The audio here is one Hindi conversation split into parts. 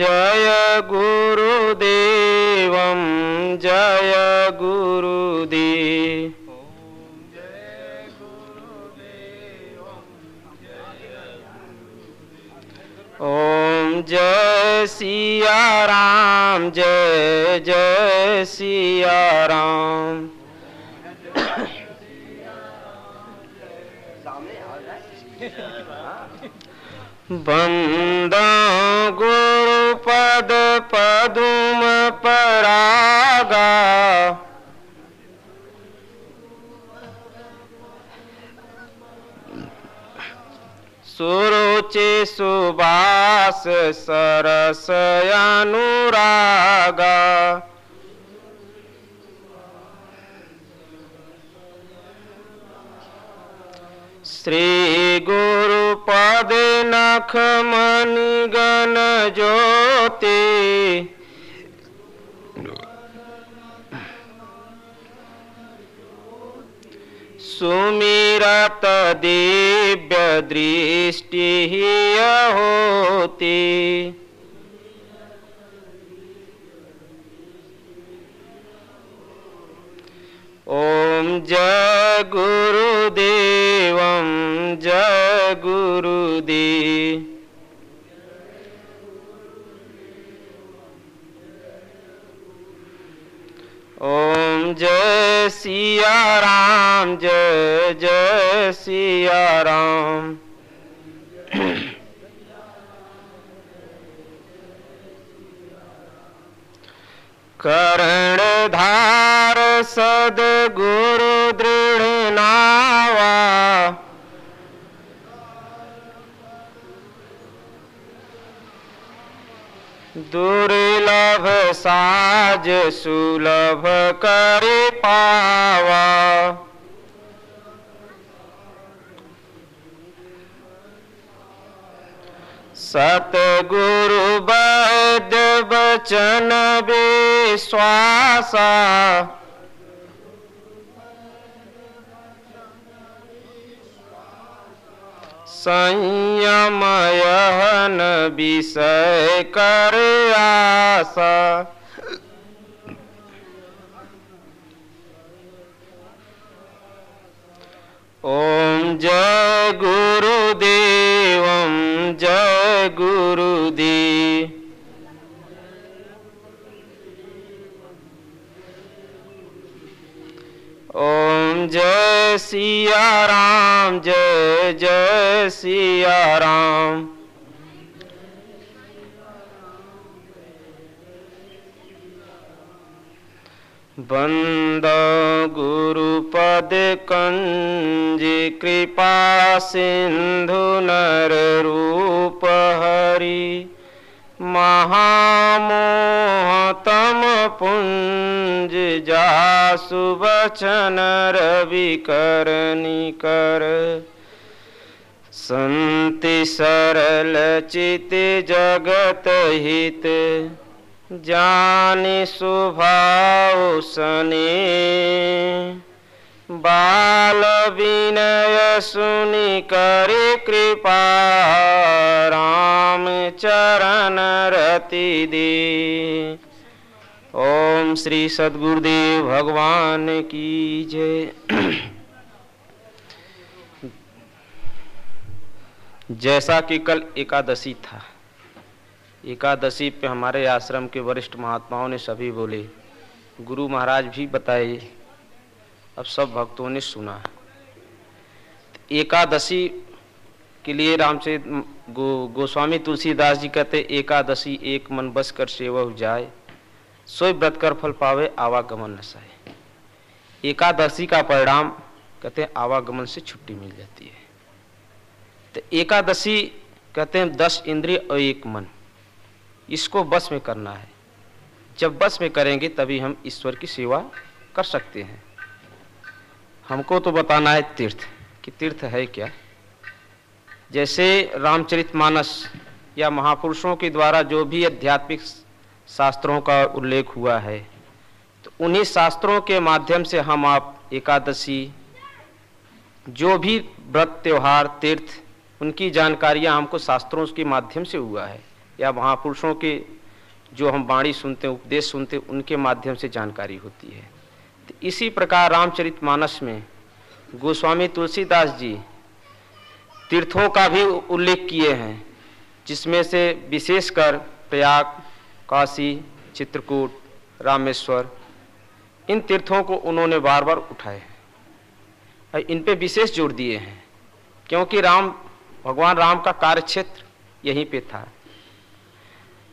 जय गुरुदेवं जय गुरुदेव। ओम जय सिया राम जय जय सिया राम। बंदा गुरुपद पदुम परागा। सुरुचि सुबास सरस अनुरागा श्री गुरु पद नख मणि गण ज्योति। सुमिरत दिव्य दृष्टि होती। ओम जय गुरुदेवं जय गुरुदेव ओम जय सिया राम जय जय सिया राम। कर्णधार सदगुरु दृढ़ नावा। दुर्लभ साज सुलभ कर पावा। सतगुरु वैद बचन विश्वासा। संयमयन विषय कर आशा ओम जय गुरुदेवं जय गुरुदेव ओम जय सिया राम जय जय सिया राम। बंद गुरु पद कंज कृपा सिंधु नर रूप हरि। महामोहतम पुंज जासु बचन रवि कर संति सरल चित जगत हित जानि सुभाव सने। बाल विनय सुनि कर कृपा, राम चरण रति दे। ओम श्री सदगुरुदेव भगवान की जय। जैसा कि कल एकादशी था, एकादशी पे हमारे आश्रम के वरिष्ठ महात्माओं ने सभी बोले, गुरु महाराज भी बताए अब सब भक्तों ने सुना है। एकादशी के लिए रामचरित गो, गोस्वामी तुलसीदास जी कहते एकादशी एक मन बस कर सेवा हो जाए सोई व्रत कर फल पावे आवागमन नसाए एकादशी का परिणाम कहते हैं आवागमन से छुट्टी मिल जाती है। तो एकादशी कहते हैं दस इंद्रिय और एक मन। इसको बस में करना है। जब बस में करेंगे तभी हम ईश्वर की सेवा कर सकते हैं। हमको तो बताना है तीर्थ, कि तीर्थ है क्या? जैसे रामचरितमानस या महापुरुषों के द्वारा जो भी आध्यात्मिक शास्त्रों का उल्लेख हुआ है तो उन्हीं शास्त्रों के माध्यम से हम आप एकादशी, जो भी व्रत, त्यौहार, तीर्थ, उनकी जानकारियाँ हमको शास्त्रों के माध्यम से हुआ है, या महापुरुषों के जो हम वाणी सुनते हैं उपदेश सुनते हैं उनके माध्यम से जानकारी होती है। तो इसी प्रकार रामचरित मानस में गोस्वामी तुलसीदास जी तीर्थों का भी उल्लेख किए हैं, जिसमें से विशेषकर प्रयाग, काशी, चित्रकूट, रामेश्वर, इन तीर्थों को उन्होंने बार बार उठाए हैं। इन पे विशेष ज़ोर दिए हैं, क्योंकि राम, भगवान राम का कार्य क्षेत्र यहीं पे था।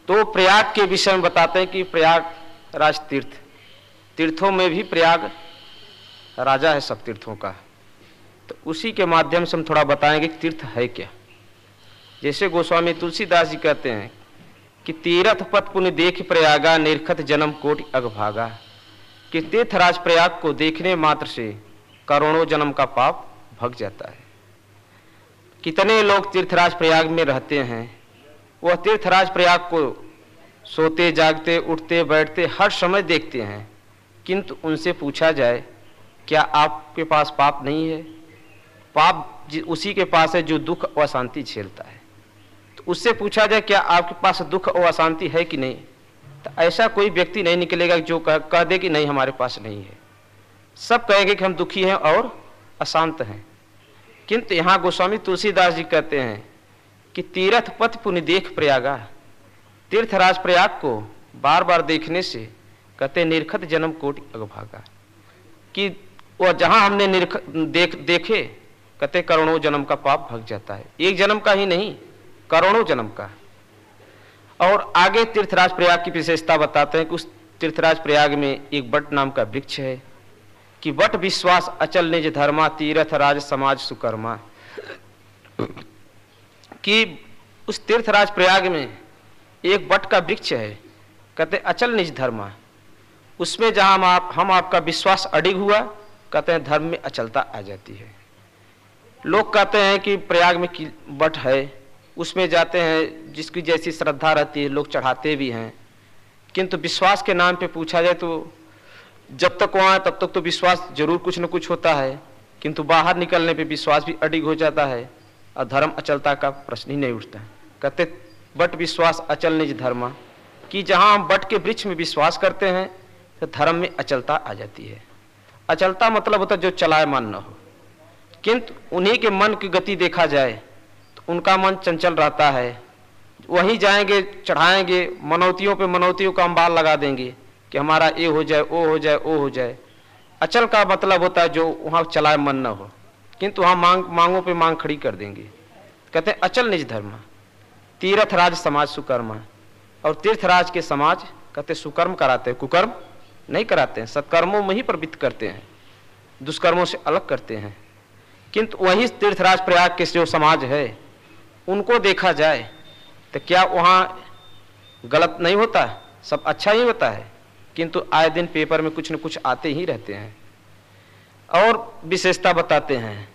तो प्रयाग के विषय में बताते हैं कि प्रयाग राज तीर्थ तीर्थों में भी प्रयाग राजा है सब तीर्थों का। तो उसी के माध्यम से हम थोड़ा बताएँगे कि तीर्थ है क्या। जैसे गोस्वामी तुलसीदास जी कहते हैं कि तीर्थ पथ पुण्य देख प्रयागा, निर्खत जन्म कोटि अगभागा कि तीर्थराज प्रयाग को देखने मात्र से करोड़ों जन्म का पाप भग जाता है। कितने लोग तीर्थराज प्रयाग में रहते हैं, वह तीर्थराज प्रयाग को सोते, जागते, उठते, बैठते, हर समय देखते हैं। किंतु उनसे पूछा जाए क्या आपके पास पाप नहीं है? पाप उसी के पास है जो दुख और अशांति झेलता है। तो उससे पूछा जाए क्या आपके पास दुख और अशांति है कि नहीं? तो ऐसा कोई व्यक्ति नहीं निकलेगा जो कह, कह दे कि नहीं हमारे पास नहीं है। सब कहेंगे कि हम दुखी हैं और अशांत हैं। किंतु यहाँ गोस्वामी तुलसीदास जी कहते हैं कि तीर्थ पथ पुण्य देख प्रयागा। तीर्थराज प्रयाग को बार बार देखने से कहते निर्खत जन्म कोटि अगभागा। कि वह जहाँ हमने निर्ख, देख, देखे, कहते करोड़ों जन्म का पाप भग जाता है। एक जन्म का ही नहीं, करोड़ों जन्म का। और आगे तीर्थराज प्रयाग की विशेषता बताते हैं कि उस तीर्थराज प्रयाग में एक बट नाम का वृक्ष है, कि वट विश्वास, अचल निज धर्मा, तीर्थ राज समाज सुकर्मा। कि उस तीर्थराज प्रयाग में एक बट का वृक्ष है, कहते अचल निज धर्मा। उसमें जहाँ हम आप, हम आपका विश्वास अडिग हुआ, कहते हैं धर्म में अचलता आ जाती है। लोग कहते हैं कि प्रयाग में बट है, उसमें जाते हैं, जिसकी जैसी श्रद्धा रहती है, लोग चढ़ाते भी हैं। किंतु विश्वास के नाम पे पूछा जाए तो जब तक वहाँ तब तक तो विश्वास ज़रूर कुछ न कुछ होता है। किंतु बाहर निकलने पे विश्वास भी अडिग हो जाता है, और धर्म अचलता का प्रश्न ही नहीं उठता। कहते बट विश्वास अचल निज धर्म? कि जहाँ हम बट के वृक्ष में विश्वास करते हैं तो धर्म में अचलता आ जाती है। अचलता मतलब होता जो चलायमान न हो। किंतु उन्हीं के मन की गति देखा जाए तो उनका मन चंचल रहता है। वहीं जाएँगे, चढ़ाएँगे, मनौतियों पे मनौतियों का अंबाल लगा देंगे कि हमारा ये हो जाए वो हो जाए वो हो जाए। अचल का मतलब होता है जो वहाँ चलाए मन न हो। किंतु वहाँ मांग, मांगों पे मांग खड़ी कर देंगे। कहते हैं, अचल निज धर्म, तीर्थराज समाज सुकर्म। और तीर्थराज के समाज, कहते सुकर्म कराते हैं, कुकर्म। नहीं कराते हैं, सत्कर्मों में ही प्रवृत्त करते हैं, दुष्कर्मों से अलग करते हैं। किंतु वही तीर्थराज प्रयाग के जो समाज है, उनको देखा जाए तो क्या वहाँ गलत नहीं होता? सब अच्छा ही होता है, किंतु आए दिन पेपर में कुछ न कुछ आते ही रहते हैं। और विशेषता बताते हैं,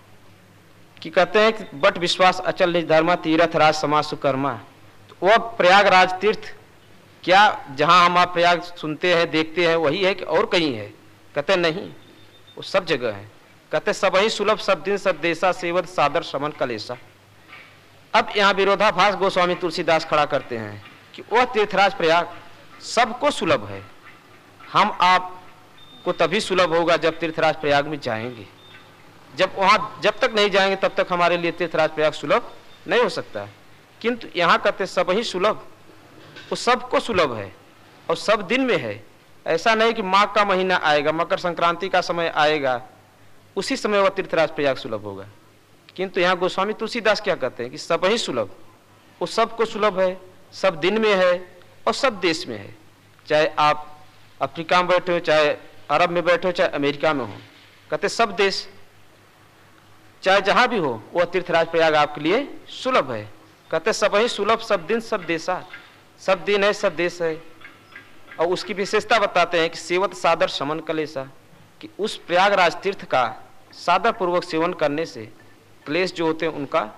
कि कहते हैं कि बट विश्वास अचल निज धर्मा, तीर्थ राज समाज सुकर्मा। तो वह प्रयागराज तीर्थ क्या जहाँ हम आप प्रयाग सुनते हैं, देखते हैं, वही है कि और कहीं है? कहते नहीं। वो सब जगह है। कहते सब ही सुलभ, सब दिन, सब देशा सेवद सादर समन कलेसा अब यहाँ विरोधाभास गोस्वामी तुलसीदास खड़ा करते हैं कि वह तीर्थराज प्रयाग सबको सुलभ है। हम आप को तभी सुलभ होगा जब तीर्थराज प्रयाग में जाएँगे। जब वहाँ, जब तक नहीं जाएँगे, तब तक हमारे लिए तीर्थराज प्रयाग सुलभ नहीं हो सकता। किंतु यहाँ कहते सब ही सुलभ। वो सबको सुलभ है और सब दिन में है। ऐसा नहीं कि माघ का महीना आएगा, मकर संक्रांति का समय आएगा, उसी समय वह तीर्थराज प्रयाग सुलभ होगा। किंतु यहाँ गोस्वामी तुलसीदास क्या कहते हैं कि सब ही सुलभ। वो सबको सुलभ है, सब दिन में है और सब देश में है। चाहे आप अफ्रीका में बैठे हो, चाहे अरब में बैठे हो, चाहे अमेरिका में हो, कहते सब देश, चाहे जहाँ भी हो, वह तीर्थराज प्रयाग आपके लिए सुलभ है। कहते सब ही सुलभ, सब दिन, सब देशा सब दिन है, सब देश है। और उसकी विशेषता बताते हैं कि सेवत सादर समन कलेसा कि उस प्रयागराज तीर्थ का सादर पूर्वक सेवन करने से क्लेश जो होते हैं उनका,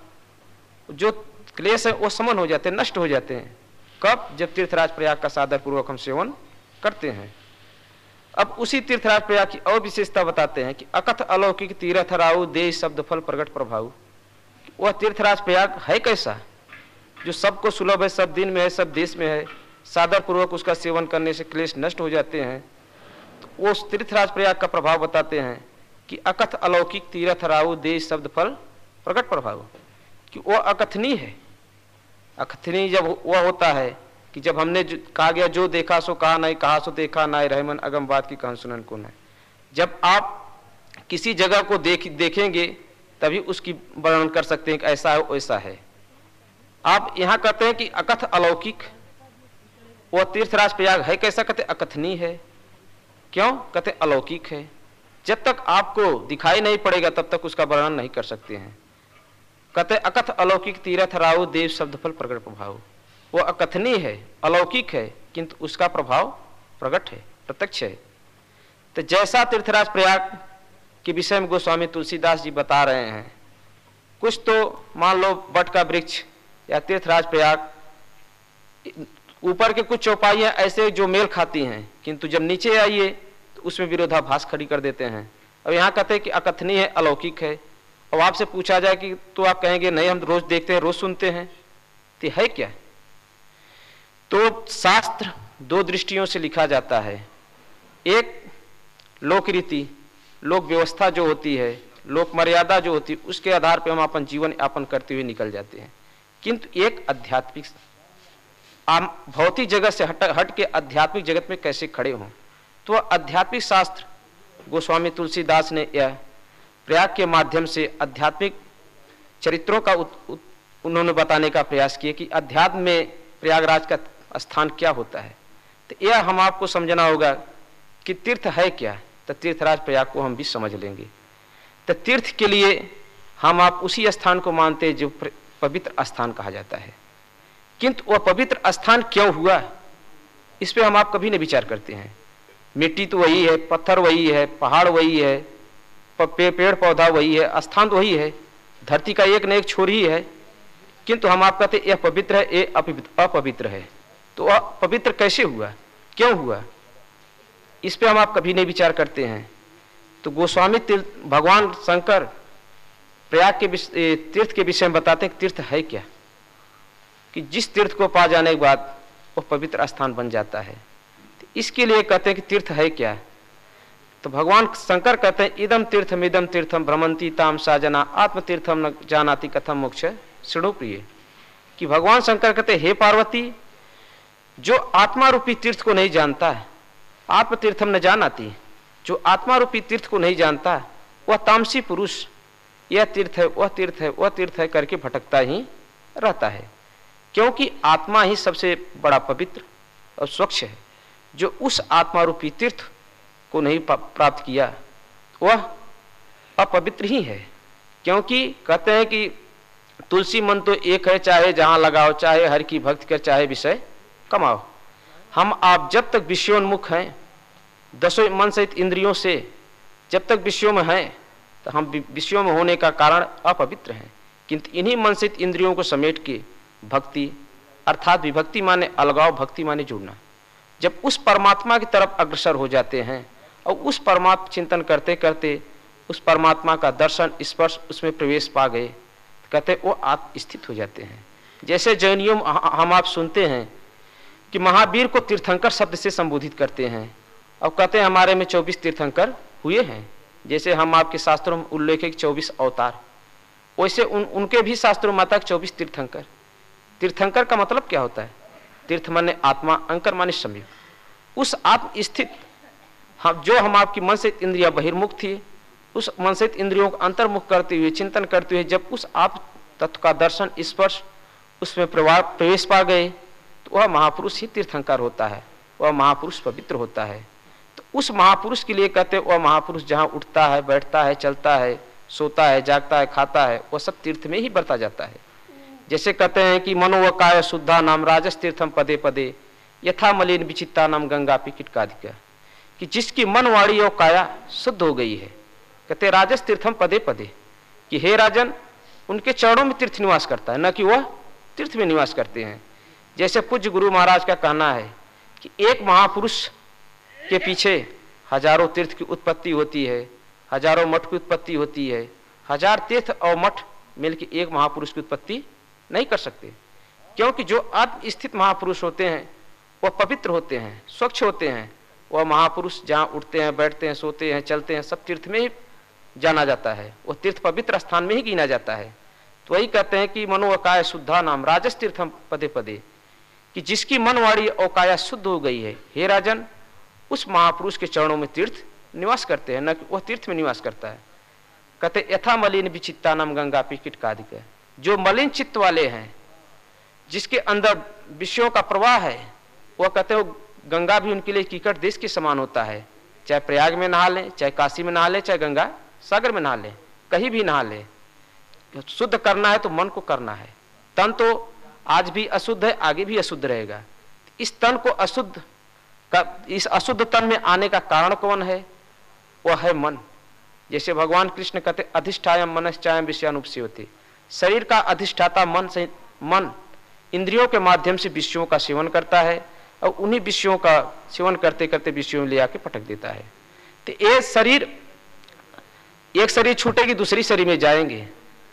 जो क्लेश है वो समन हो जाते हैं, नष्ट हो जाते हैं। कब? जब तीर्थराज प्रयाग का सादर पूर्वक हम सेवन करते हैं। अब उसी तीर्थराज प्रयाग की और विशेषता बताते हैं कि अकथ अलौकिक तीर्थ राउ देश शब्द फल प्रकट प्रभाव। वह तीर्थराज प्रयाग है कैसा? जो सबको सुलभ है, सब दिन में है, सब देश में है सादर पूर्वक उसका सेवन करने से क्लेश नष्ट हो जाते हैं। तो वो तीर्थराज प्रयाग का प्रभाव बताते हैं कि अकथ अलौकिक तीर्थ राहु देश शब्द फल प्रकट प्रभाव। कि वो अकथनीय है। अकथनीय जब वह होता है कि जब हमने कहा गया, जो देखा सो कहा नहीं, कहा सो देखा ना रहमन अगम बात की कहन सुनन को नहीं जब आप किसी जगह को देख, देखेंगे, तभी उसकी वर्णन कर सकते हैं कि ऐसा है, वैसा है। आप यहाँ कहते हैं कि अकथ अलौकिक। वह तीर्थराज प्रयाग है कैसा? कहते, अकथनीय है। क्यों? कहते, अलौकिक है। जब तक आपको दिखाई नहीं पड़ेगा, तब तक उसका वर्णन नहीं कर सकते हैं। कहते, अकथ अलौकिक तीर्थ राहु देव शब्द फल प्रकट प्रभाव। वो अकथनीय है, अलौकिक है, किंतु उसका प्रभाव प्रकट है, प्रत्यक्ष है। तो जैसा तीर्थराज प्रयाग के विषय में गोस्वामी तुलसीदास जी बता रहे हैं, कुछ तो मान लो बट का वृक्ष या तीर्थराज प्रयाग, ऊपर के कुछ चौपाइयाँ ऐसे जो मेल खाती हैं, किंतु जब नीचे आइए तो उसमें विरोधाभास खड़ी कर देते हैं। अब यहाँ कहते हैं कि अकथनीय है, अलौकिक है। और आपसे पूछा जाए कि तो आप कहेंगे, नहीं, हम रोज देखते हैं, रोज सुनते हैं। तो है क्या? तो शास्त्र दो दृष्टियों से लिखा जाता है। एक, लोक रीति, लोक व्यवस्था जो होती है, लोक मर्यादा जो होती है, उसके आधार पर हम अपन जीवन यापन करते हुए निकल जाते हैं। किंतु एक आध्यात्मिक आम भौतिक जगत से हट हट के आध्यात्मिक जगत में कैसे खड़े हों? तो आध्यात्मिक शास्त्र गोस्वामी तुलसीदास ने यह प्रयाग के माध्यम से आध्यात्मिक चरित्रों का उत, उत, उन्होंने बताने का प्रयास किया कि अध्यात्म में प्रयागराज का स्थान क्या होता है? तो यह हम आपको समझना होगा कि तीर्थ है क्या? तो तीर्थराज प्रयाग को हम भी समझ लेंगे। तो तीर्थ के लिए हम आप उसी स्थान को मानते जो पवित्र स्थान कहा जाता है। किंतु वह पवित्र स्थान क्यों हुआ? इस पर हम आप कभी नहीं विचार करते हैं। मिट्टी तो वही है पत्थर वही है पहाड़ वही है पे, पेड़ पौधा वही है स्थान तो वही है। धरती का एक न एक छोर ही है। किंतु हम आप कहते यह पवित्र है ये अपवित्र है। तो पवित्र कैसे हुआ? क्यों हुआ? इस पे हम आप कभी नहीं विचार करते हैं। तो गोस्वामी तीर्थ भगवान शंकर प्रयाग के तीर्थ के विषय में बताते हैं तीर्थ है क्या? कि जिस तीर्थ को पा जाने के बाद वो पवित्र स्थान बन जाता है। तो इसके लिए कहते हैं कि तीर्थ है क्या? तो भगवान शंकर कहते हैं इदम तीर्थम इदम तीर्थम, भ्रमंती ताम साजना आत्म तीर्थम न जानाती कथम मोक्ष। श्रृणु प्रिय, कि भगवान शंकर कहते हे पार्वती, जो आत्मा रूपी तीर्थ को नहीं जानता है आत्म तीर्थम न जानाती, जो आत्मा रूपी तीर्थ को नहीं जानता, वह तामसी पुरुष यह तीर्थ है वह तीर्थ है वह तीर्थ है करके भटकता ही रहता है। क्योंकि आत्मा ही सबसे बड़ा पवित्र और स्वच्छ है। जो उस आत्मा रूपी तीर्थ को नहीं प्राप्त किया, वह अपवित्र ही है। क्योंकि कहते हैं कि तुलसी मन तो एक है, चाहे जहाँ लगाओ, चाहे हर की भक्ति कर, चाहे विषय कमाओ। हम आप जब तक विषयोन्मुख हैं, दसों मन सहित इंद्रियों से जब तक विषयों में हैं तो हम विषयों में होने का कारण अपवित्र हैं। किंतु इन्हीं मनसित इंद्रियों को समेट के भक्ति, अर्थात विभक्ति माने अलगाव, भक्ति माने जुड़ना। जब उस परमात्मा की तरफ़ अग्रसर हो जाते हैं और उस परमात्मा चिंतन करते करते उस परमात्मा का दर्शन, स्पर्श उसमें प्रवेश पा गए तो कहते वो आप स्थित हो जाते हैं। जैसे जैनियों हम आप सुनते हैं कि महावीर को तीर्थंकर शब्द से संबोधित करते हैं और कहते हैं, हमारे में चौबीस तीर्थंकर हुए हैं। जैसे हम आपके शास्त्रों में उल्लेख चौबीस अवतार। वैसे उन, उनके भी शास्त्रों माता चौबीस तीर्थंकर। तीर्थंकर का मतलब क्या होता है? तीर्थ माने आत्मा, अंकर माने समय उस आत्म स्थित, हम, जो हम आपकी मन से इंद्रिया बहिर्मुख थी उस मन से इंद्रियों को अंतर्मुख करते हुए, चिंतन करते हुए, जब उस आप तत्व का दर्शन, स्पर्श, उसमें प्रवेश पा गए तो वह महापुरुष ही तीर्थंकर होता है। वह महापुरुष पवित्र होता है। उस महापुरुष के लिए कहते वह महापुरुष, जहाँ उठता है, बैठता है, चलता है, सोता है, जागता है, खाता है वह सब तीर्थ में ही बरता जाता है। जैसे कहते हैं कि मनो व काय शुद्धा नाम राजस तीर्थम पदे पदे, यथा मलिन विचित्ता नाम गंगा पिकिटकाधिका कि जिसकी मन वाणी और काया शुद्ध हो गई है। कहते राजस तीर्थम पदे पदे। कि हे राजन, उनके चरणों में तीर्थ निवास करता है, न कि वह तीर्थ में निवास करते हैं। जैसे पूज्य गुरु महाराज का कहना है कि एक महापुरुष के पीछे हज़ारों तीर्थ की उत्पत्ति होती है, हज़ारों मठ की उत्पत्ति होती है, हज़ार तीर्थ और मठ मिलकर एक महापुरुष की उत्पत्ति नहीं कर सकते। क्योंकि जो आत्म स्थित महापुरुष होते हैं, वह पवित्र होते हैं, स्वच्छ होते हैं, वह महापुरुष जहाँ उठते हैं, बैठते हैं, सोते हैं, चलते हैं, सब तीर्थ में ही जाना जाता है। वह तीर्थ पवित्र स्थान में ही गिना जाता है। तो वही कहते हैं कि मनोकाय शुद्धा नाम, राजस तीर्थम पदे पदे कि जिसकी मनवाड़ी औकाया शुद्ध हो गई है। हे राजन उस महापुरुष के चरणों में तीर्थ निवास करते हैं, न कि वह तीर्थ में निवास करता है। कहते यथा मलिन विचित्ता नाम गंगा पिकिट कादिक जो मलिन चित्त वाले हैं, जिसके अंदर विषयों का प्रवाह है, वह कहते हो, गंगा भी उनके लिए कीकट देश के समान होता है। चाहे प्रयाग में नहा लें, चाहे काशी में नहा लें, चाहे गंगा सागर में नहा लें, कहीं भी नहा लें। शुद्ध करना है तो मन को करना है। तन तो आज भी अशुद्ध है, आगे भी अशुद्ध रहेगा। इस तन को अशुद्ध का इस अशुद्ध तन में आने का कारण कौन है? वह है मन। जैसे भगवान कृष्ण कहते अधिष्ठायम मनश्चायम विषयानुपसी होती शरीर का अधिष्ठाता मन से मन इंद्रियों के माध्यम से विषयों का सेवन करता है और उन्हीं विषयों का सेवन करते करते विषयों में ले आके पटक देता है। तो ये शरीर, एक शरीर छूटेगी, दूसरी शरीर में जाएँगे।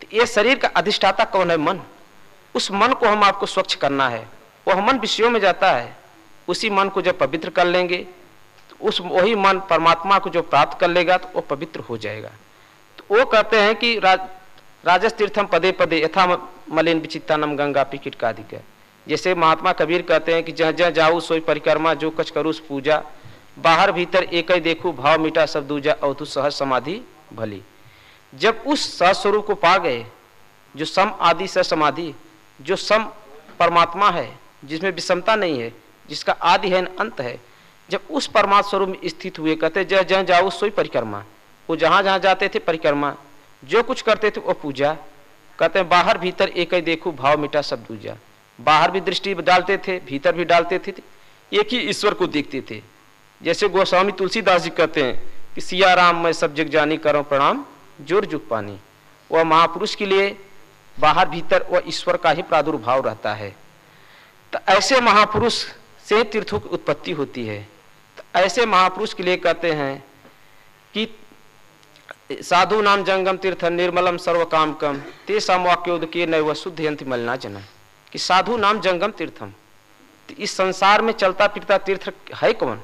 तो ये शरीर का अधिष्ठाता कौन है? मन। उस मन को हम आपको स्वच्छ करना है। वह मन विषयों में जाता है। उसी मन को जब पवित्र कर लेंगे तो उस वही मन परमात्मा को जो प्राप्त कर लेगा तो वो पवित्र हो जाएगा। तो वो कहते हैं कि राज राजस तीर्थम पदे पदे, यथा मलिन विचित्तानम गंगा पिकिट का। अधिक है जैसे महात्मा कबीर कहते हैं कि जह जह जाऊ, सोई परिक्रमा, जो कच करूस पूजा। बाहर भीतर एक ही देखू, भाव मिटा सब दूजा अवधु सहज समाधि भली। जब उस सस्वरूप को पा गए, जो सम आदि से समाधि, जो सम परमात्मा है, जिसमें विषमता नहीं है जिसका आदि है अंत है, जब उस परमात्मा स्वरूप में स्थित हुए, कहते जय जह जाओ सोई परिक्रमा। वो जहाँ जहाँ जाते थे, परिक्रमा। जो कुछ करते थे, वो पूजा। कहते हैं, बाहर भीतर एक ही देखो, भाव मिटा सब दूजा। बाहर भी दृष्टि डालते थे, भीतर भी डालते थे। एक ही ईश्वर को देखते थे। जैसे गोस्वामी तुलसीदास जी कहते हैं कि, सिया राम, मैं सब जग जानी करो, प्रणाम, ज़ोर जुग पानी। वह महापुरुष के लिए बाहर भीतर वह ईश्वर का ही प्रादुर्भाव रहता है। तो ऐसे महापुरुष से तीर्थों की उत्पत्ति होती है। तो ऐसे महापुरुष के लिए कहते हैं कि साधु नाम जंगम तीर्थ निर्मलम सर्व काम कम ते समवाक्योद के नय वह शुद्ध यंत्र मलना जना कि साधु नाम जंगम तीर्थम। तो इस संसार में चलता फिरता तीर्थ है कौन?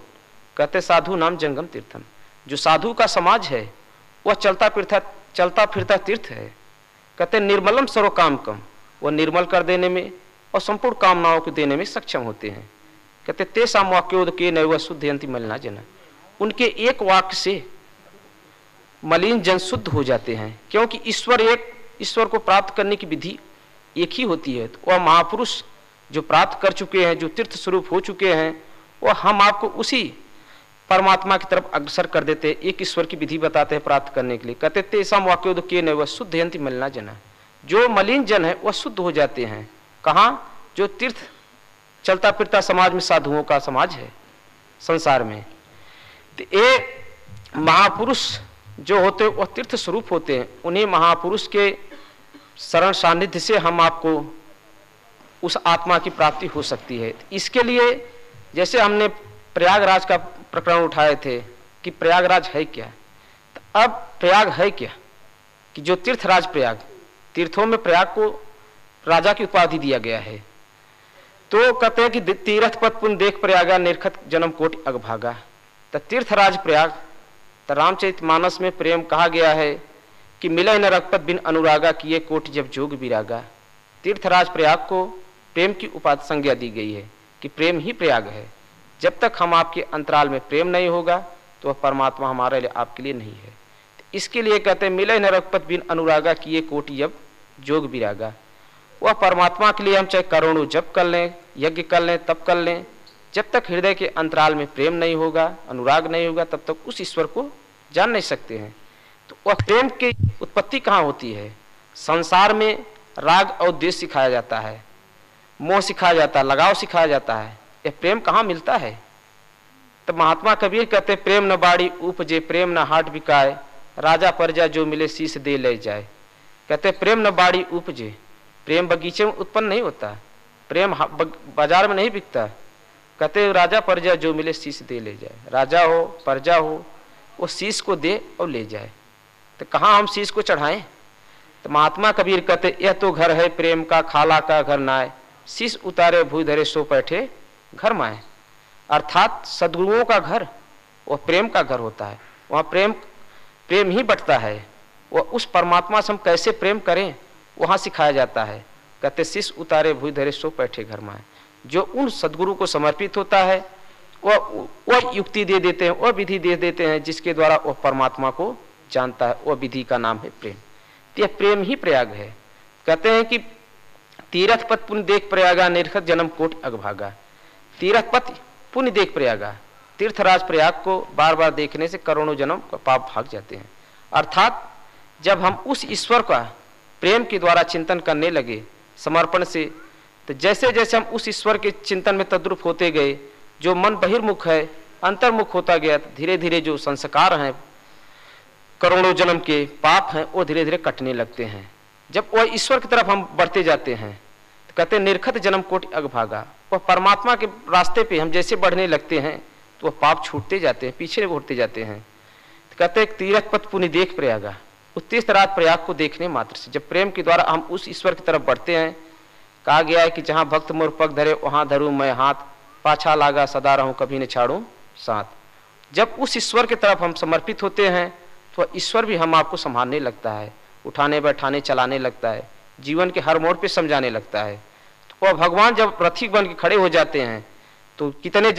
कहते साधु नाम जंगम तीर्थम। जो साधु का समाज है, वह चलता फिरता चलता फिरता तीर्थ है। कहते निर्मलम सर्व काम कम वह निर्मल कर देने में और संपूर्ण कामनाओं को देने में सक्षम होते हैं। कहते, तेसा वाक्योद के नए वह शुद्ध यंत्र मलिना जना। उनके एक वाक्य से मलिन जन शुद्ध हो जाते हैं, क्योंकि ईश्वर एक, ईश्वर को प्राप्त करने की विधि एक ही होती है। तो वह महापुरुष जो प्राप्त कर चुके हैं, जो तीर्थ स्वरूप हो चुके हैं, वह हम आपको उसी परमात्मा की तरफ़ अग्रसर कर देते हैं एक ईश्वर की विधि बताते हैं प्राप्त करने के लिए। कहते, तेसा वाक्योद के न शुद्ध यंत्र मलिना जना। जो मलिन जन है, वह शुद्ध हो जाते हैं। कहाँ? जो तीर्थ चलता फिरता समाज में साधुओं का समाज है, संसार में। तो ये महापुरुष जो होते वह तीर्थ स्वरूप होते हैं, उन्हीं महापुरुष के शरण सानिध्य से हम आपको उस आत्मा की प्राप्ति हो सकती है। इसके लिए जैसे हमने प्रयागराज का प्रकरण उठाए थे कि प्रयागराज है क्या तो अब प्रयाग है क्या, कि जो तीर्थराज प्रयाग, तीर्थों में प्रयाग को राजा की उपाधि दिया गया है। तो कहते हैं कि तीर्थ पथ पुन देख प्रयागा, निर्खत जन्म कोटि अगभागा। तो तीर्थराज प्रयाग तो रामचरित मानस में प्रेम कहा गया है कि मिले न रघपत बिन अनुरागा किए कोट जब जोग विरागा तीर्थराज प्रयाग को प्रेम की उपाधि संज्ञा दी गई है कि प्रेम ही प्रयाग है। जब तक हम आपके अंतराल में प्रेम नहीं होगा तो वह परमात्मा हमारे लिए आपके लिए नहीं है। इसके लिए कहते हैं मिले न रघपत बिन अनुरागा किए कोटि जब जोग विरागा वह परमात्मा के लिए हम चाहे करोड़ों जब कर लें, यज्ञ कर लें तब कर लें, जब तक हृदय के अंतराल में प्रेम नहीं होगा, अनुराग नहीं होगा, तब तक उस ईश्वर को जान नहीं सकते हैं। तो वह प्रेम की उत्पत्ति कहाँ होती है? संसार में राग और द्वेष सिखाया जाता है, मोह सिखाया जाता है, लगाव सिखाया जाता है। यह प्रेम कहाँ मिलता है? तो महात्मा कबीर कहते प्रेम न बाड़ी उपजे, प्रेम न हाट बिकाए, राजा प्रजा जो मिले शीश दे ले जाए। कहते प्रेम न बाड़ी उपजे प्रेम बगीचे में उत्पन्न नहीं होता। प्रेम बाज़ार में नहीं बिकता। कहते राजा प्रजा जो मिले शीश दे ले जाए। राजा हो, प्रजा हो, वो शीश को दे और ले जाए। तो कहाँ हम शीश को चढ़ाएँ? तो महात्मा कबीर कहते, यह तो घर है, प्रेम का खाला का घर नाय शीश उतारे भू धरे, सो बैठे, घर माए अर्थात सदगुरुओं का घर वह प्रेम का घर होता है। वहाँ प्रेम प्रेम ही बटता है। वह उस परमात्मा से हम कैसे प्रेम करें? वहाँ सिखाया जाता है। कहते शीश उतारे, भूई धरे, सो बैठे घर माए। जो उन सदगुरु को समर्पित होता है, वह वह युक्ति दे देते हैं, वह विधि दे देते हैं, जिसके द्वारा वह परमात्मा को जानता है। वह विधि का नाम है प्रेम। तो यह प्रेम ही प्रयाग है। कहते हैं कि तीरथ पथ पुण्य देख प्रयागा निर्खत जन्म कोट अगभागा तीरथ पथ पुण्य देख प्रयागा, तीर्थराज प्रयाग को बार बार देखने से करोड़ों जन्म पाप भाग जाते हैं। अर्थात, जब हम उस ईश्वर का प्रेम के द्वारा चिंतन करने लगे। समर्पण से तो जैसे जैसे हम उस ईश्वर के चिंतन में तद्रुप होते गए, जो मन बहिर्मुख है, अंतर्मुख होता गया धीरे धीरे जो संस्कार हैं, करोड़ों जन्म के पाप हैं, वो धीरे धीरे कटने लगते हैं। जब वह ईश्वर की तरफ़ हम बढ़ते जाते हैं तो कहते निर्खत जन्म कोट अगभागा वह परमात्मा के रास्ते पे हम जैसे बढ़ने लगते हैं तो वह पाप छूटते जाते हैं, पीछे उठते जाते हैं। तो कहते तीरथ पथ पुण्य देख प्रयागा। उस तीर्थराज प्रयाग को देखने मात्र से। जब प्रेम के द्वारा हम उस ईश्वर की तरफ़ बढ़ते हैं, कहा गया है कि जहाँ भक्त मोर पग धरे, वहाँ धरू मैं हाथ, पाछा लागा सदा रहूँ, कभी न छाड़ू साथ। जब उस ईश्वर की तरफ़ हम समर्पित होते हैं तो ईश्वर भी हम आपको संभालने लगता है, उठाने, बैठाने, चलाने लगता है, जीवन के हर मोड़ पे समझाने लगता है। तो वह भगवान जब रथिक बन के खड़े हो जाते हैं तो कितने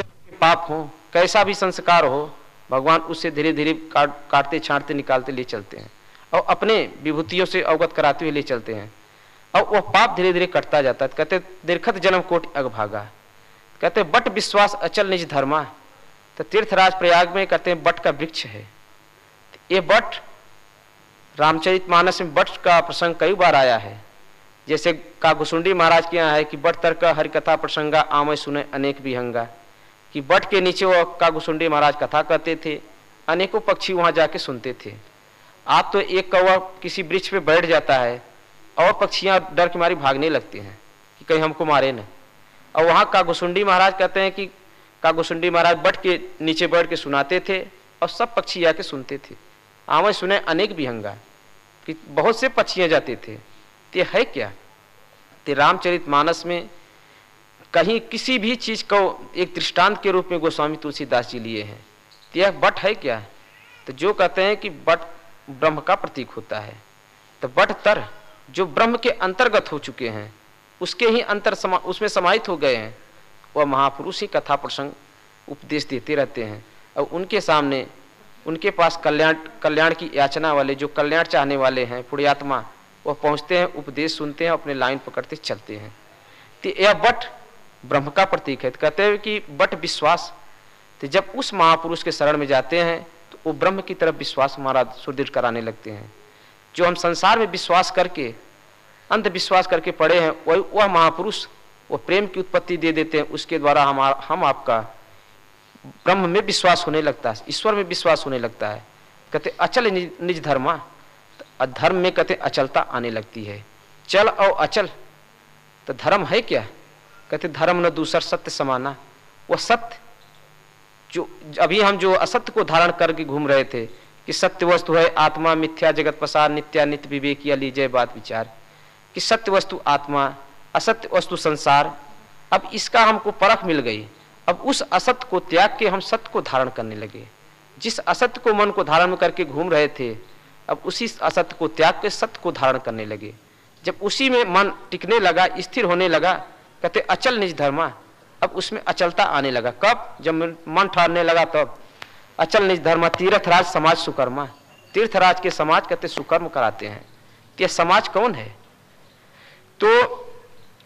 पाप हो, कैसा भी संस्कार हो, भगवान उससे धीरे धीरे काट, काटते, छांटते, निकालते ले चलते हैं। और अपने विभूतियों से अवगत कराते हुए ले चलते हैं। और वह पाप धीरे धीरे कटता जाता है। कहते, दीर्घत जन्म कोट अगभागा कहते, बट विश्वास अचल निज धर्मा तो तीर्थराज प्रयाग में कहते हैं, बट का वृक्ष है। ये बट, रामचरित मानस में बट का प्रसंग कई बार आया है। जैसे कागुसुंडी महाराज के यहाँ है कि बट तर्क, हरिकथा, प्रसंगा, आमय सुने अनेक विहंगा। कि बट के नीचे वो कागुसुंडी महाराज कथा करते थे। अनेकों पक्षी वहाँ जाके सुनते थे। आप तो एक कौवा किसी वृक्ष पे बैठ जाता है और पक्षियाँ डर के मारी भागने लगती हैं कि कहीं हमको मारे न। और वहाँ कागुसुंडी महाराज कहते हैं कि कागुसुंडी महाराज बट के नीचे बैठ के सुनाते थे और सब पक्षी आके सुनते थे। आवे सुने अनेक विहंगा कि बहुत से पक्षियाँ जाते थे। ते है क्या? ते रामचरित मानस में कहीं किसी भी चीज़ को एक दृष्टांत के रूप में गोस्वामी तुलसीदास जी लिए हैं। तो यह बट है क्या? तो जो कहते हैं कि बट ब्रह्म का प्रतीक होता है। तो बट तर जो ब्रह्म के अंतर्गत हो चुके हैं, उसके ही अंतर समा, उसमें समाहित हो गए हैं, वह महापुरुष ही कथा प्रसंग उपदेश देते रहते हैं। और उनके सामने, उनके पास कल्याण कल्याण की याचना वाले, जो कल्याण चाहने वाले हैं, पुण्यात्मा, वह पहुँचते हैं, उपदेश सुनते हैं, अपने लाइन पकड़ते चलते हैं। तो यह बट ब्रह्म का प्रतीक है। तो कहते हैं कि बट विश्वास। तो जब उस महापुरुष के शरण में जाते हैं वो ब्रह्म की तरफ़ विश्वास हमारा सुदृढ़ कराने लगते हैं। जो हम संसार में विश्वास करके अंधविश्वास करके पड़े हैं वही वह महापुरुष वो प्रेम की उत्पत्ति दे देते हैं उसके द्वारा हम हम आपका ब्रह्म में विश्वास होने लगता है ईश्वर में विश्वास होने लगता है। कहते अचल निज, निज धर्मा तो धर्म में कहते अचलता आने लगती है। चल और अचल तो धर्म है क्या? कहते धर्म न दूसर सत्य समाना वह सत्य जो, अभी हम जो असत्य को धारण करके घूम रहे थे, कि सत्य वस्तु है, आत्मा, मिथ्या, जगत प्रसार नित्या नित्य विवेक, या लीजय बात विचार, कि सत्य वस्तु, आत्मा, असत्य वस्तु, संसार, अब इसका हमको परख मिल गई। अब उस असत्य को त्याग के हम सत्य को धारण करने लगे। जिस असत्य को मन को धारण करके घूम रहे थे, अब उसी असत्य को त्याग के सत्य को धारण करने लगे। जब उसी में मन टिकने लगा, स्थिर होने लगा, कहते, अचल निज धर्मा अब उसमें अचलता आने लगा। कब? जब मन ठहरने लगा तब। अचल निज धर्मा, तीर्थराज समाज सुकर्मा तीर्थराज के समाज कहते सुकर्म कराते हैं। तो समाज कौन है? तो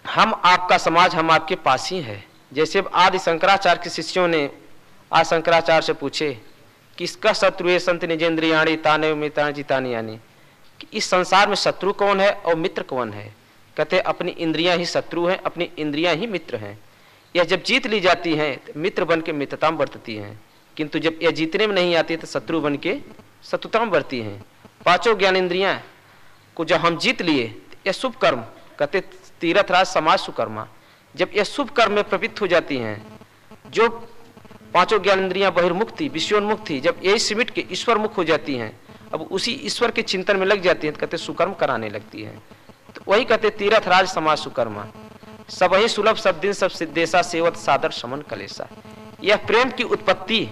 हम आपका समाज, हम आपके पास ही। है जैसे आदि शंकराचार्य के शिष्यों ने आज शंकराचार्य से पूछे किसका शत्रु है संत निजेंद्रियाणी, ताने मिता जितानी यानी। कि इस संसार में शत्रु कौन है और मित्र कौन है? कहते अपनी इंद्रियाँ ही शत्रु हैं, अपनी इंद्रियाँ ही मित्र हैं। यह जब जीत ली जाती है तो मित्र बन के मित्रता बरतती हैं। किंतु जब यह जीतने में नहीं आती तो शत्रु बन के शत्रुता बरती हैं। पाँचों ज्ञान इंद्रियाँ को जब हम जीत लिए तो यह शुभ कर्म, कहते तीर्थराज समाज सुकर्मा। जब यह शुभ कर्म में प्रवृत्त हो जाती हैं, जो पाँचों ज्ञान इंद्रियाँ बहिर्मुक्ति विश्वोन्मुक्ति जब यही सिमिट के ईश्वर मुख हो जाती हैं, अब उसी ईश्वर के चिंतन में लग जाती हैं तो कहते सुकर्म कराने लगती हैं। तो वही कहते तीर्थराज समाज सुकर्मा। सब ही सुलभ, सब दिन, सब सिद्धेशा सेवत, सादर, समन कलेसा यह प्रेम की उत्पत्ति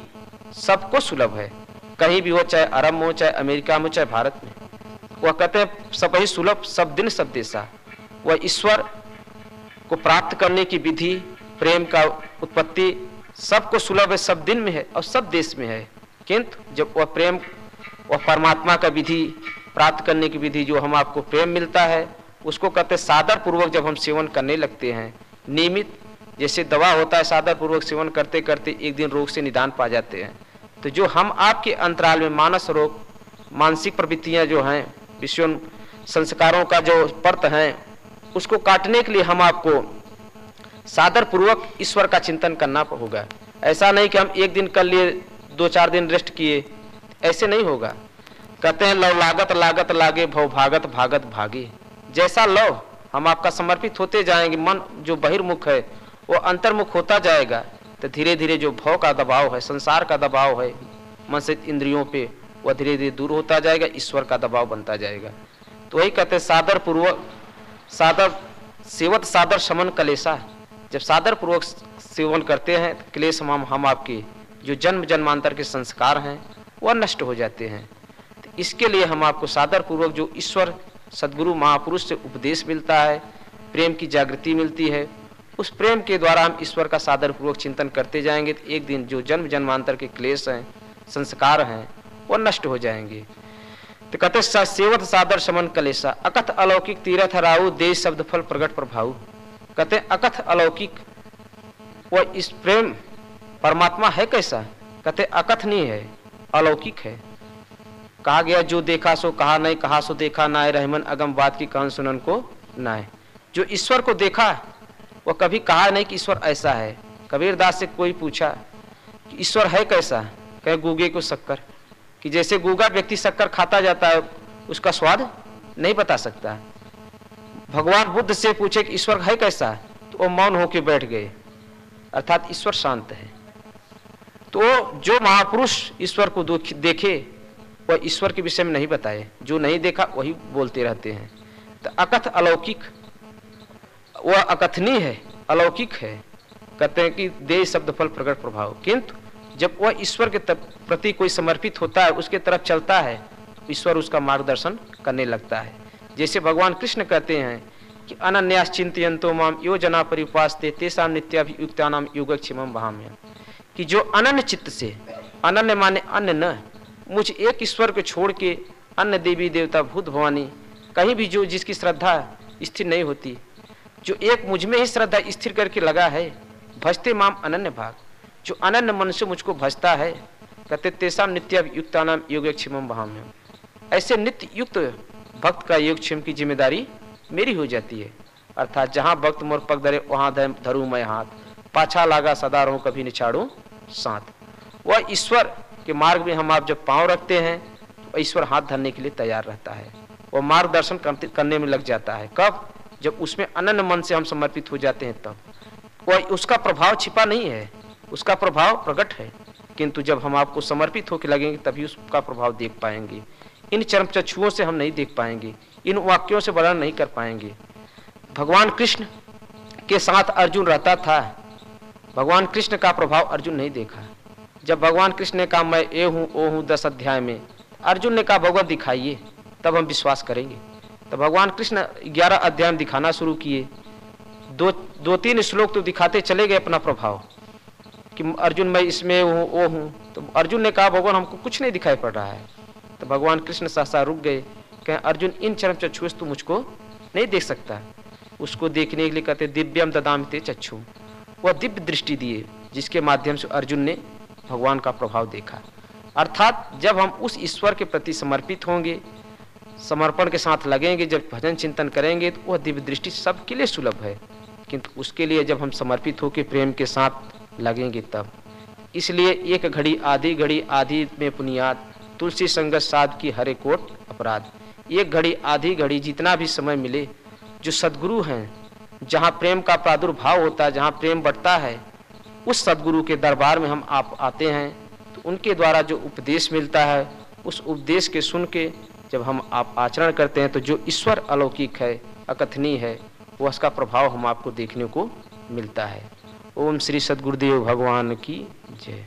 सबको सुलभ है। कहीं भी हो, चाहे अरब में हो, चाहे अमेरिका में चाहे भारत में। वह कहते हैं, सब ही सुलभ, सब दिन, सब देशा। वह ईश्वर को प्राप्त करने की विधि, प्रेम का उत्पत्ति सबको सुलभ है, सब दिन में है और सब देश में है। किंतु जब वह प्रेम, वह परमात्मा का विधि प्राप्त करने की विधि, जो हम आपको प्रेम मिलता है उसको कहते सादर पूर्वक जब हम सेवन करने लगते हैं, नियमित जैसे दवा होता है सादर पूर्वक सेवन करते करते एक दिन रोग से निदान पा जाते हैं। तो जो हम आपके अंतराल में मानस रोग, मानसिक प्रवृत्तियाँ जो हैं, विश्व संस्कारों का जो पर्त है, उसको काटने के लिए हम आपको सादर पूर्वक ईश्वर का चिंतन करना होगा। ऐसा नहीं कि हम एक दिन कर लिए, दो चार दिन रेस्ट किए, ऐसे नहीं होगा। कहते हैं लव लागत लागत लागे, भव भागत भागत भागे। जैसा लव हम आपका समर्पित होते जाएँगे। मन जो बहिर्मुख है, वो अंतर्मुख होता जाएगा। तो धीरे धीरे जो भाव का दबाव है, संसार का दबाव है, मन से इंद्रियों पे वह धीरे धीरे दूर होता जाएगा, ईश्वर का दबाव बनता जाएगा। तो वही कहते हैं, सादर पूर्वक, सादर सेवत, सादर समन कलेसा जब सादर पूर्वक सेवन करते हैं तो क्लेश हम हम आपके जो जन्म, जन्मांतर के संस्कार हैं, वह नष्ट हो जाते हैं। तो इसके लिए हम आपको सादर पूर्वक जो ईश्वर सदगुरु महापुरुष से उपदेश मिलता है, प्रेम की जागृति मिलती है। उस प्रेम के द्वारा हम ईश्वर का सादर पूर्वक चिंतन करते जाएँगे तो एक दिन जो जन्म जन्मांतर के क्लेश हैं, संस्कार हैं, वो नष्ट हो जाएँगे। तो कहते सेवत सादर समन कलेसा अकथ अलौकिक तीरथ राहु देश शब्द फल प्रगट प्रभाव। कहते अकथ अलौकिक, वो इस प्रेम, परमात्मा है कैसा? कहते अकथ नहीं है, अलौकिक है। कहा गया, जो देखा सो कहा नहीं, कहा सो देखा ना रहमन अगम बात की कहन सुनन को ना है। जो ईश्वर को देखा, वो कभी कहा नहीं कि ईश्वर ऐसा है। कबीर दास से कोई पूछा कि ईश्वर है कैसा? कहे, गूगे को शक्कर। कि जैसे गूगा व्यक्ति शक्कर खाता जाता है, उसका स्वाद नहीं बता सकता। भगवान बुद्ध से पूछे कि ईश्वर है कैसा तो वो मौन होकर बैठ गए। अर्थात ईश्वर शांत है। तो जो महापुरुष ईश्वर को देखे वह ईश्वर के विषय में नहीं बताए। जो नहीं देखा, वही बोलते रहते हैं। तो अकथ अलौकिक। वह अकथनीय है, अलौकिक है। कहते हैं कि देह शब्द फल प्रकट प्रभाव। किंतु जब वह ईश्वर के प्रति कोई समर्पित होता है, उसके तरफ़ चलता है ईश्वर उसका मार्गदर्शन करने लगता है। जैसे भगवान कृष्ण कहते हैं कि अनन्यास चिंतयंतो माम यो जना परिपास तेसा नित्याभियुक्तानाम योगक्षेम बहाम्य कि जो अनन्य चित्त से, अनन्य माने अन्य न मुझ एक ईश्वर को छोड़ के अन्य देवी देवता भूत भवानी, कहीं भी जो जिसकी श्रद्धा स्थिर नहीं होती, जो एक मुझमें ही श्रद्धा स्थिर करके लगा है, भजते माम अनन्य भाग। जो अनन्य मन से मुझको भजता है, कहते तेसा नित्य युक्ता नाम योगक्षेम बहाम ऐसे नित्य युक्त भक्त का योगक्षेम की ज़िम्मेदारी मेरी हो जाती है। अर्थात जहाँ भक्त मोर पग धरे, वहाँ धरू मैं हाथ। पाछा लागा सदा रहूँ, कभी निछाड़ू साथ। वह ईश्वर के मार्ग में हम आप जब पाँव रखते हैं तो ईश्वर हाथ धरने के लिए तैयार रहता है। वह मार्गदर्शन करने में लग जाता है। कब? जब उसमें अनन्य मन से हम समर्पित हो जाते हैं तब। वह उसका प्रभाव छिपा नहीं है। उसका प्रभाव प्रकट है। किंतु जब हम आपको समर्पित होकर लगेंगे, तभी उसका प्रभाव देख पाएँगे। इन चरम चक्षुओं से हम नहीं देख पाएँगे। इन वाक्यों से वर्णन नहीं कर पाएँगे। भगवान कृष्ण के साथ अर्जुन रहता था। भगवान कृष्ण का प्रभाव अर्जुन नहीं देखा। जब भगवान कृष्ण ने कहा, मैं ए हूँ, ओ हूँ, दस अध्याय में। अर्जुन ने कहा, भगवत दिखाइए। तब हम विश्वास करेंगे। तो भगवान कृष्ण ग्यारह अध्याय दिखाना शुरू किए। दो दो तीन श्लोक तो दिखाते चले गए अपना प्रभाव, कि अर्जुन, मैं इसमें हूँ वो हूँ। तो अर्जुन ने कहा, भगवान, हमको कुछ नहीं दिखाई पड़ रहा है। तो भगवान कृष्ण सहसा रुक गए। कहें, अर्जुन, इन चरम चक्षु तो मुझको नहीं देख सकता। उसको देखने के लिए कहते, दिव्यम ददाम थे चक्षु। वह दिव्य दृष्टि दिए, जिसके माध्यम से अर्जुन ने भगवान का प्रभाव देखा। अर्थात जब हम उस ईश्वर के प्रति समर्पित होंगे, समर्पण के साथ लगेंगे, जब भजन चिंतन करेंगे तो वह दिव्य दृष्टि सबके लिए सुलभ है। किंतु उसके लिए जब हम समर्पित होकर प्रेम के साथ लगेंगे तब। इसलिए एक घड़ी, आधी घड़ी, आधी में पुनियाद तुलसी संगत साध की हरे कोट अपराध। एक घड़ी, आधी घड़ी जितना भी समय मिले, जो सदगुरु हैं, जहाँ प्रेम का प्रादुर्भाव होता है, जहाँ प्रेम बढ़ता है उस सदगुरु के दरबार में हम आप आते हैं तो उनके द्वारा जो उपदेश मिलता है, उस उपदेश के सुन के जब हम आप आचरण करते हैं तो जो ईश्वर अलौकिक है, अकथनीय है, वो उसका प्रभाव हम आपको देखने को मिलता है। ओम श्री सदगुरुदेव भगवान की जय।